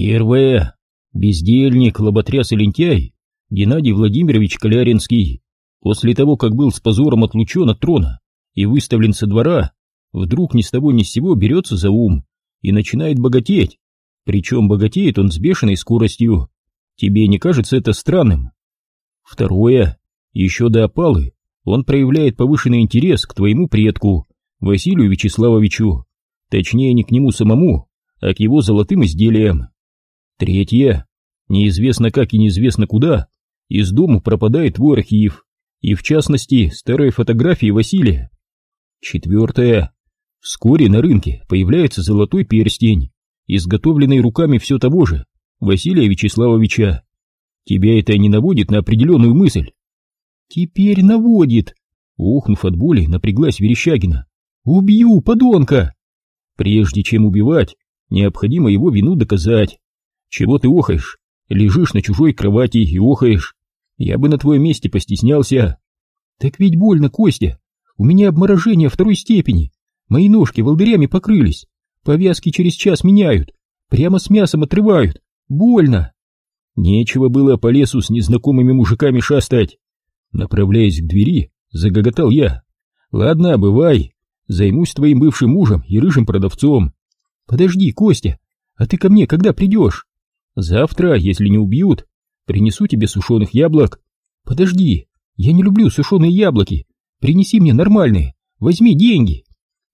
Первое. Бездельник, лоботряс и лентяй Геннадий Владимирович Коляринский, после того, как был с позором отлучен от трона и выставлен со двора, вдруг ни с того ни с сего берется за ум и начинает богатеть. Причем богатеет он с бешеной скоростью. Тебе не кажется это странным? Второе. Еще до опалы он проявляет повышенный интерес к твоему предку, Василию Вячеславовичу. Точнее, не к нему самому, а к его золотым изделиям. Третье. Неизвестно как и неизвестно куда, из дому пропадает твой архив, и в частности старые фотографии Василия. Четвертое. Вскоре на рынке появляется золотой перстень, изготовленный руками все того же, Василия Вячеславовича. Тебя это не наводит на определенную мысль? Теперь наводит. Ухнув от боли, напряглась Верещагина. Убью, подонка! Прежде чем убивать, необходимо его вину доказать. Чего ты охаешь? Лежишь на чужой кровати и охаешь. Я бы на твоем месте постеснялся. Так ведь больно, Костя. У меня обморожение второй степени. Мои ножки волдырями покрылись. Повязки через час меняют. Прямо с мясом отрывают. Больно. Нечего было по лесу с незнакомыми мужиками шастать. Направляясь к двери, загоготал я. Ладно, бывай. Займусь твоим бывшим мужем и рыжим продавцом. Подожди, Костя, а ты ко мне когда придешь? Завтра, если не убьют, принесу тебе сушеных яблок. Подожди, я не люблю сушеные яблоки. Принеси мне нормальные, возьми деньги.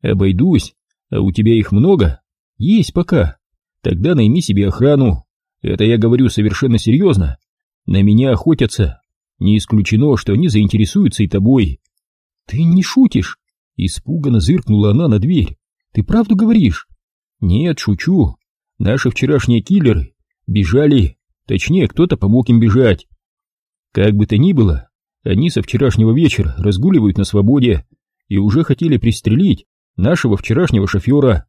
Обойдусь, а у тебя их много? Есть пока. Тогда найми себе охрану. Это я говорю совершенно серьезно. На меня охотятся. Не исключено, что они заинтересуются и тобой. Ты не шутишь? Испуганно зыркнула она на дверь. Ты правду говоришь? Нет, шучу. Наши вчерашние киллеры бежали, точнее, кто-то помог им бежать. Как бы то ни было, они со вчерашнего вечера разгуливают на свободе и уже хотели пристрелить нашего вчерашнего шофера.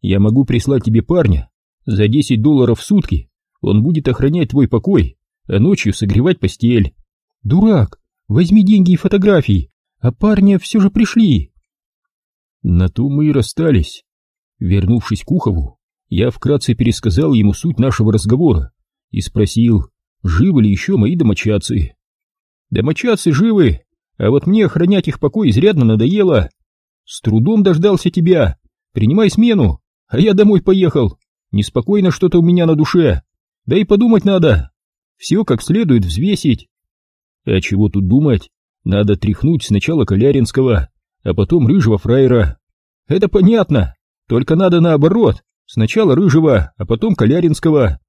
Я могу прислать тебе парня. За 10 долларов в сутки он будет охранять твой покой, а ночью согревать постель. Дурак, возьми деньги и фотографии, а парня все же пришли. На то мы и расстались. Вернувшись к Ухову, я вкратце пересказал ему суть нашего разговора и спросил, живы ли еще мои домочадцы. Домочадцы живы, а вот мне охранять их покой изрядно надоело. С трудом дождался тебя. Принимай смену, а я домой поехал. Неспокойно что-то у меня на душе. Да и подумать надо. Все как следует взвесить. А чего тут думать? Надо тряхнуть сначала Коляринского, а потом рыжего фраера. Это понятно, только надо наоборот. Сначала рыжего, а потом Коляринского.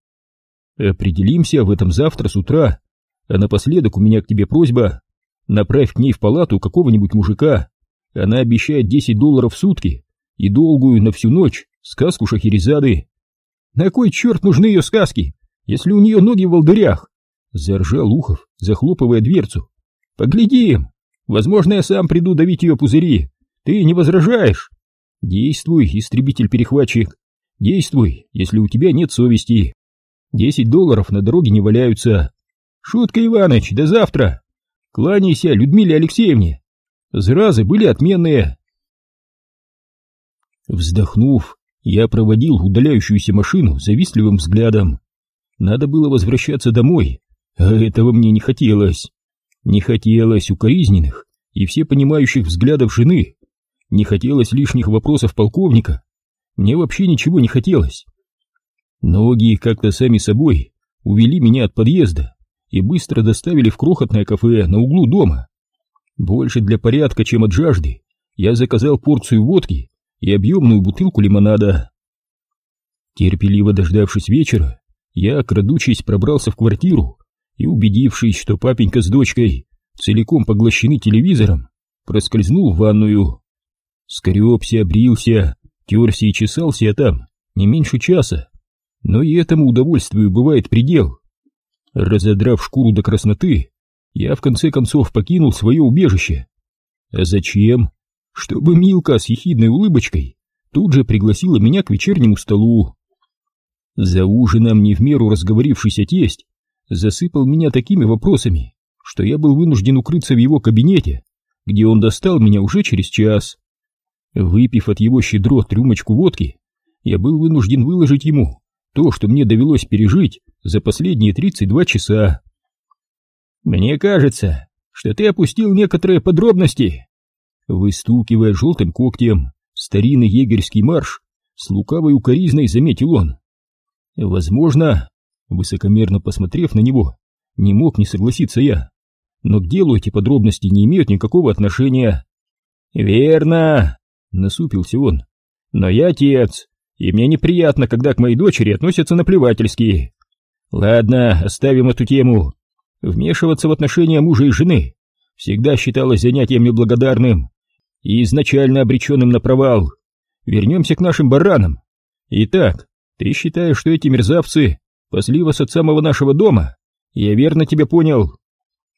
Определимся в этом завтра с утра. А напоследок у меня к тебе просьба. Направь к ней в палату какого-нибудь мужика. Она обещает 10 долларов в сутки и долгую на всю ночь сказку Шахерезады. На кой черт нужны ее сказки, если у нее ноги в волдырях? Заржал Ухов, захлопывая дверцу. Поглядим. Возможно, я сам приду давить ее пузыри. Ты не возражаешь? Действуй, истребитель-перехватчик. Действуй, если у тебя нет совести. Десять долларов на дороге не валяются. Шутка, Иваныч, до завтра. Кланяйся Людмиле Алексеевне. Зразы были отменные. Вздохнув, я проводил удаляющуюся машину завистливым взглядом. Надо было возвращаться домой, а этого мне не хотелось. Не хотелось укоризненных и все понимающих взглядов жены. Не хотелось лишних вопросов полковника. Мне вообще ничего не хотелось. Ноги как-то сами собой увели меня от подъезда и быстро доставили в крохотное кафе на углу дома. Больше для порядка, чем от жажды, я заказал порцию водки и объемную бутылку лимонада. Терпеливо дождавшись вечера, я, крадучись, пробрался в квартиру и, убедившись, что папенька с дочкой целиком поглощены телевизором, проскользнул в ванную. Скребся, брился, терся чесался я там не меньше часа, но и этому удовольствию бывает предел. Разодрав шкуру до красноты, я в конце концов покинул свое убежище. А зачем? Чтобы Милка с ехидной улыбочкой тут же пригласила меня к вечернему столу. За ужином не в меру разговорившийся тесть засыпал меня такими вопросами, что я был вынужден укрыться в его кабинете, где он достал меня уже через час. Выпив от его щедро рюмочку водки, я был вынужден выложить ему то, что мне довелось пережить за последние 32 часа. Мне кажется, что ты опустил некоторые подробности. Выстукивая желтым когтем старинный егерский марш, с лукавой укоризной заметил он. Возможно, высокомерно посмотрев на него, не мог не согласиться я. Но к делу эти подробности не имеют никакого отношения. Верно, насупился он. Но я отец, и мне неприятно, когда к моей дочери относятся наплевательски. Ладно, оставим эту тему. Вмешиваться в отношения мужа и жены всегда считалось занятием неблагодарным и изначально обреченным на провал. Вернемся к нашим баранам. Итак, ты считаешь, что эти мерзавцы пасли вас от самого нашего дома? Я верно тебя понял?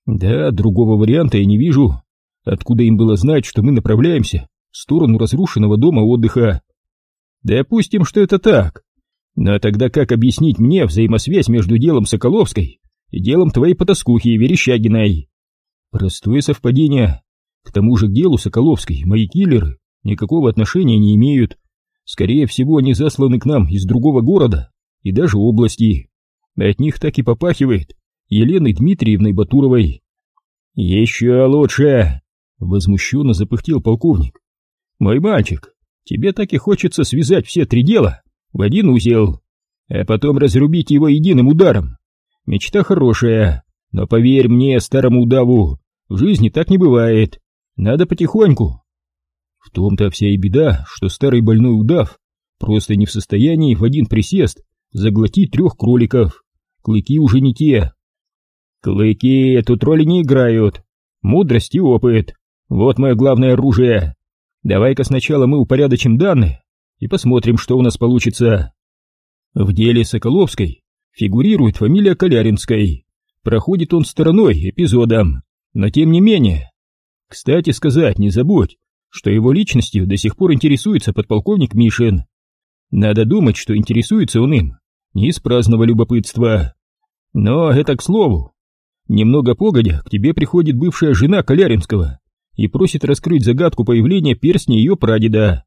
Да, другого варианта я не вижу. Откуда им было знать, что мы направляемся в сторону разрушенного дома отдыха? Допустим, что это так. Но тогда как объяснить мне взаимосвязь между делом Соколовской и делом твоей потаскухи Верещагиной? Простое совпадение. К тому же к делу Соколовской мои киллеры никакого отношения не имеют. Скорее всего, они засланы к нам из другого города и даже области. От них так и попахивает Еленой Дмитриевной Батуровой. «Еще лучше!» — возмущенно запыхтел полковник. «Мой мальчик, тебе так и хочется связать все три дела в один узел, а потом разрубить его единым ударом. Мечта хорошая, но поверь мне, старому удаву, в жизни так не бывает. Надо потихоньку. В том-то вся и беда, что старый больной удав просто не в состоянии в один присест заглотить трех кроликов. Клыки уже не те. Клыки тут роли не играют. Мудрость и опыт. Вот мое главное оружие. Давай-ка сначала мы упорядочим данные и посмотрим, что у нас получится. В деле Соколовской фигурирует фамилия Коляринской. Проходит он стороной эпизодом, но тем не менее. Кстати сказать, не забудь, что его личностью до сих пор интересуется подполковник Мишин. Надо думать, что интересуется он им не из праздного любопытства. Но это к слову. Немного погодя, к тебе приходит бывшая жена Коляринского и просит раскрыть загадку появления перстня ее прадеда.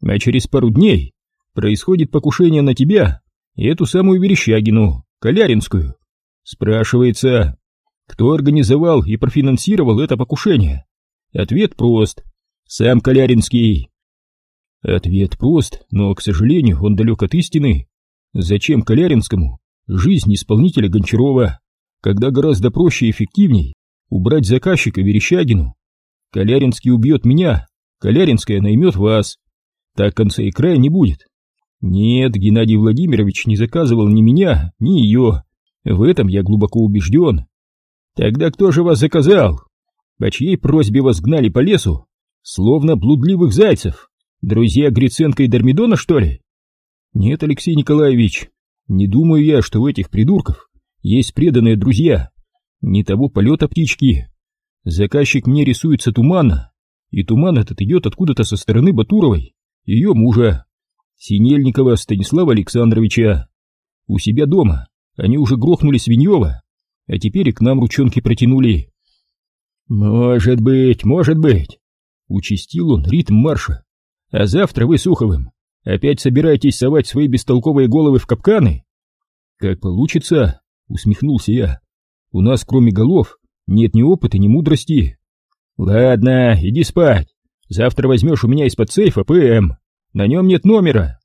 А через пару дней происходит покушение на тебя и эту самую Верещагину, Коляринскую. Спрашивается, кто организовал и профинансировал это покушение? Ответ прост. Сам Коляринский. Ответ прост, но, к сожалению, он далек от истины. Зачем Коляринскому жизнь исполнителя Гончарова, когда гораздо проще и эффективней убрать заказчика Верещагину? Коляринский убьет меня, Коляринская наймет вас. Так конца и края не будет. Нет, Геннадий Владимирович не заказывал ни меня, ни ее. В этом я глубоко убежден. Тогда кто же вас заказал? По чьей просьбе вас гнали по лесу? Словно блудливых зайцев. Друзья Гриценко и Дормидона, что ли? Нет, Алексей Николаевич, не думаю я, что у этих придурков есть преданные друзья. Не того полета птички. Заказчик мне рисуется туманно, и туман этот идет откуда-то со стороны Батуровой, ее мужа, Синельникова Станислава Александровича. У себя дома они уже грохнули Свиньева, а теперь и к нам ручонки протянули. «Может быть, может быть», — участил он ритм марша. «А завтра вы, Суховым, опять собираетесь совать свои бестолковые головы в капканы?» «Как получится», — усмехнулся я. «У нас, кроме голов, нет ни опыта, ни мудрости». «Ладно, иди спать. Завтра возьмешь у меня из-под сейфа ПМ. На нем нет номера».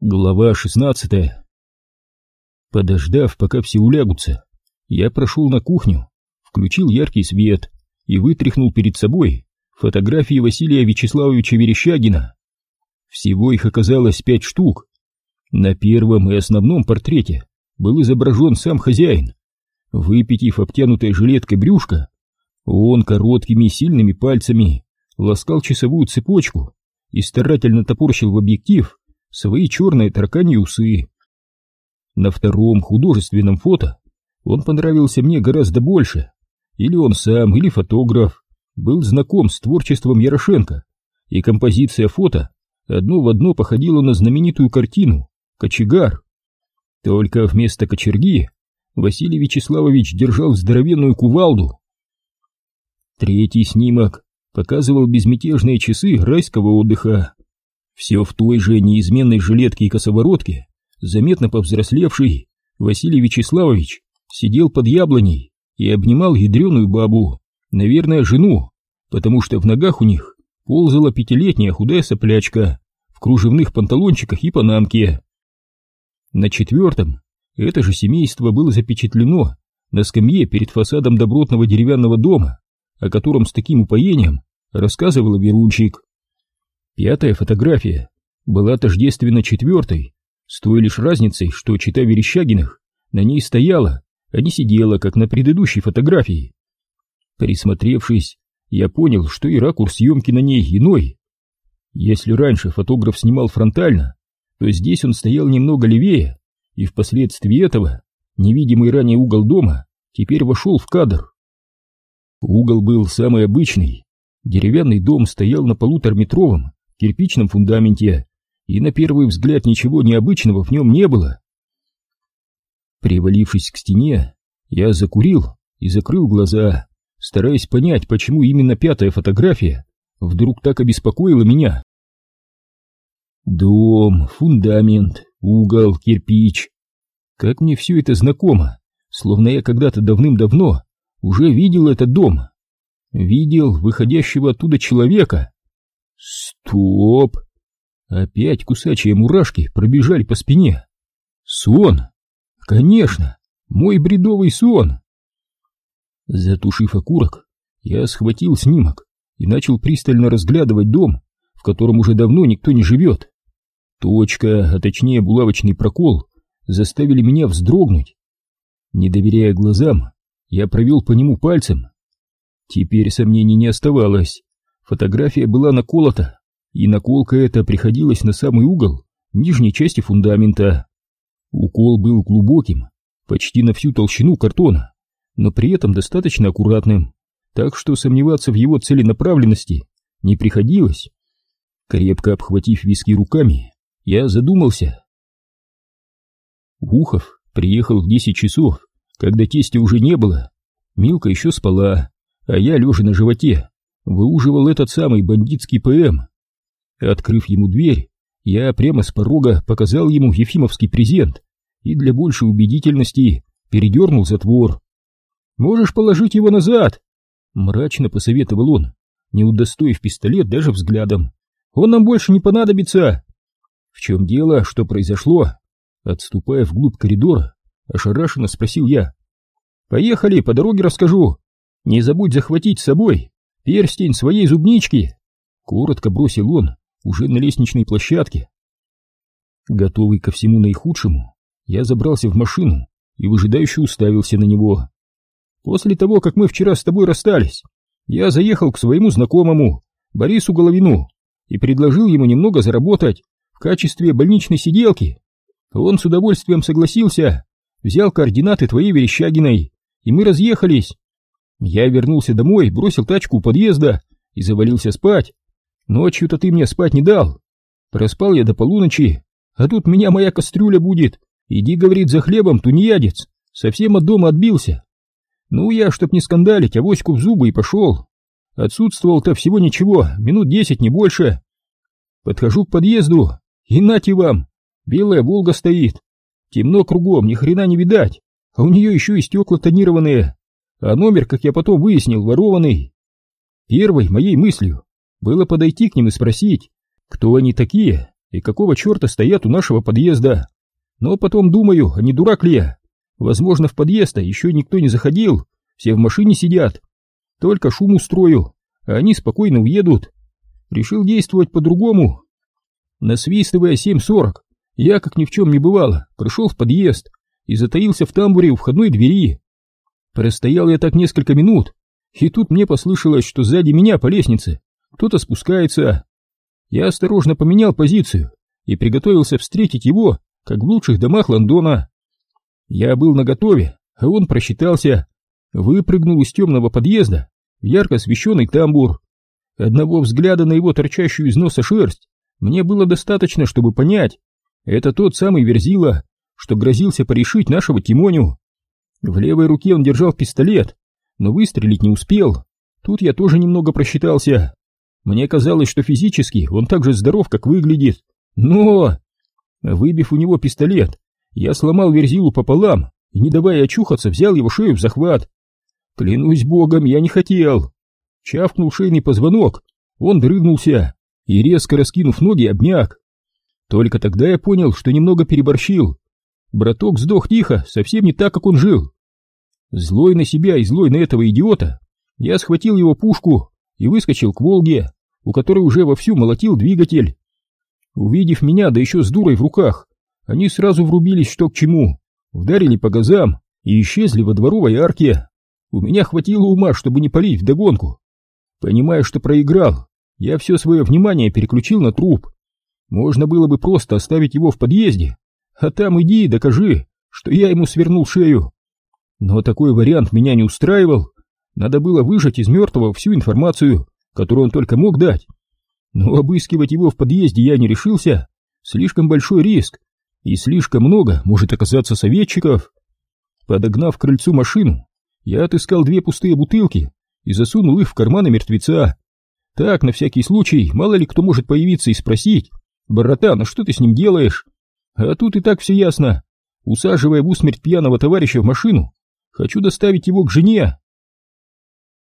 Глава шестнадцатая Подождав, пока все улягутся, я прошел на кухню, включил яркий свет и вытряхнул перед собой фотографии Василия Вячеславовича Верещагина. Всего их оказалось пять штук. На первом и основном портрете был изображен сам хозяин. Выпитив обтянутой жилеткой брюшко, он короткими сильными пальцами ласкал часовую цепочку и старательно топорщил в объектив свои черные тараканьи усы. На втором художественном фото он понравился мне гораздо больше. Или он сам, или фотограф был знаком с творчеством Ярошенко, и композиция фото одно в одно походила на знаменитую картину «Кочегар». Только вместо кочерги Василий Вячеславович держал здоровенную кувалду. Третий снимок показывал безмятежные часы райского отдыха. Все в той же неизменной жилетке и косоворотке, заметно повзрослевший, Василий Вячеславович сидел под яблоней и обнимал ядреную бабу, наверное, жену, потому что в ногах у них ползала пятилетняя худая соплячка в кружевных панталончиках и панамке. На четвертом это же семейство было запечатлено на скамье перед фасадом добротного деревянного дома, о котором с таким упоением рассказывала Верунчик. Пятая фотография была тождественна четвертой, с той лишь разницей, что чита Верещагиных на ней стояла, а не сидела, как на предыдущей фотографии. Присмотревшись, я понял, что и ракурс съемки на ней иной. Если раньше фотограф снимал фронтально, то здесь он стоял немного левее, и впоследствии этого невидимый ранее угол дома теперь вошел в кадр. Угол был самый обычный. Деревянный дом стоял на полуторметровом кирпичном фундаменте, и на первый взгляд ничего необычного в нем не было. Привалившись к стене, я закурил и закрыл глаза, стараясь понять, почему именно пятая фотография вдруг так обеспокоила меня. Дом, фундамент, угол, кирпич. Как мне все это знакомо, словно я когда-то давным-давно уже видел этот дом. Видел выходящего оттуда человека. Стоп! Опять кусачие мурашки пробежали по спине. Сон! Конечно, мой бредовый сон! Затушив окурок, я схватил снимок и начал пристально разглядывать дом, в котором уже давно никто не живет. Точка, а точнее булавочный прокол, заставили меня вздрогнуть. Не доверяя глазам, я провел по нему пальцем. Теперь сомнений не оставалось. Фотография была наколота, и наколка эта приходилась на самый угол нижней части фундамента. Укол был глубоким, почти на всю толщину картона, но при этом достаточно аккуратным, так что сомневаться в его целенаправленности не приходилось. Крепко обхватив виски руками, я задумался. Ухов приехал в десять часов, когда тестя уже не было. Милка еще спала, а я, лежа на животе, выуживал этот самый бандитский ПМ. Открыв ему дверь, я прямо с порога показал ему ефимовский презент и для большей убедительности передернул затвор. «Можешь положить его назад!» Мрачно посоветовал он, не удостоив пистолет даже взглядом. «Он нам больше не понадобится!» «В чем дело? Что произошло?» Отступая вглубь коридора, ошарашенно спросил я. «Поехали, по дороге расскажу. Не забудь захватить с собой перстень своей зубнички!» Коротко бросил он уже на лестничной площадке. Готовый ко всему наихудшему, я забрался в машину и выжидающе уставился на него. После того, как мы вчера с тобой расстались, я заехал к своему знакомому, Борису Головину, и предложил ему немного заработать в качестве больничной сиделки. Он с удовольствием согласился, взял координаты твоей Верещагиной, и мы разъехались. Я вернулся домой, бросил тачку у подъезда и завалился спать. Ночью-то ты мне спать не дал. Проспал я до полуночи, а тут меня моя кастрюля будет. Иди, говорит, за хлебом, тунеядец. Совсем от дома отбился. Ну, я, чтоб не скандалить, авоську в зубы и пошел. Отсутствовал-то всего ничего, минут десять, не больше. Подхожу к подъезду, и нате вам, белая Волга стоит. Темно кругом, ни хрена не видать, а у нее еще и стекла тонированные. А номер, как я потом выяснил, ворованный. Первой моей мыслью было подойти к ним и спросить, кто они такие и какого черта стоят у нашего подъезда. Но потом думаю, а не дурак ли я? Возможно, в подъезд еще никто не заходил, все в машине сидят. Только шум устрою, а они спокойно уедут. Решил действовать по-другому. Насвистывая 7.40, я, как ни в чем не бывало, пришел в подъезд и затаился в тамбуре у входной двери. Простоял я так несколько минут, и тут мне послышалось, что сзади меня по лестнице кто-то спускается. Я осторожно поменял позицию и приготовился встретить его, как в лучших домах Лондона. Я был наготове, а он просчитался, выпрыгнул из темного подъезда в ярко освещенный тамбур. Одного взгляда на его торчащую из носа шерсть мне было достаточно, чтобы понять, это тот самый Верзила, что грозился порешить нашего Тимоню. В левой руке он держал пистолет, но выстрелить не успел. Тут я тоже немного просчитался. Мне казалось, что физически он так же здоров, как выглядит. Но... Выбив у него пистолет, я сломал верзилу пополам и, не давая очухаться, взял его шею в захват. Клянусь богом, я не хотел. Чавкнул шейный позвонок, он дрыгнулся и, резко раскинув ноги, обмяк. Только тогда я понял, что немного переборщил. Браток сдох тихо, совсем не так, как он жил. Злой на себя и злой на этого идиота, я схватил его пушку и выскочил к Волге, у которой уже вовсю молотил двигатель. Увидев меня, да еще с дурой в руках, они сразу врубились что к чему, вдарили по газам и исчезли во дворовой арке. У меня хватило ума, чтобы не палить вдогонку. Понимая, что проиграл, я все свое внимание переключил на труп. Можно было бы просто оставить его в подъезде, а там иди и докажи, что я ему свернул шею. Но такой вариант меня не устраивал. Надо было выжать из мертвого всю информацию, которую он только мог дать. Но обыскивать его в подъезде я не решился. Слишком большой риск, и слишком много может оказаться советчиков. Подогнав к крыльцу машину, я отыскал две пустые бутылки и засунул их в карманы мертвеца. Так, на всякий случай, мало ли кто может появиться и спросить, «Братан, а что ты с ним делаешь?» А тут и так все ясно. Усаживая в усмерть пьяного товарища в машину, хочу доставить его к жене.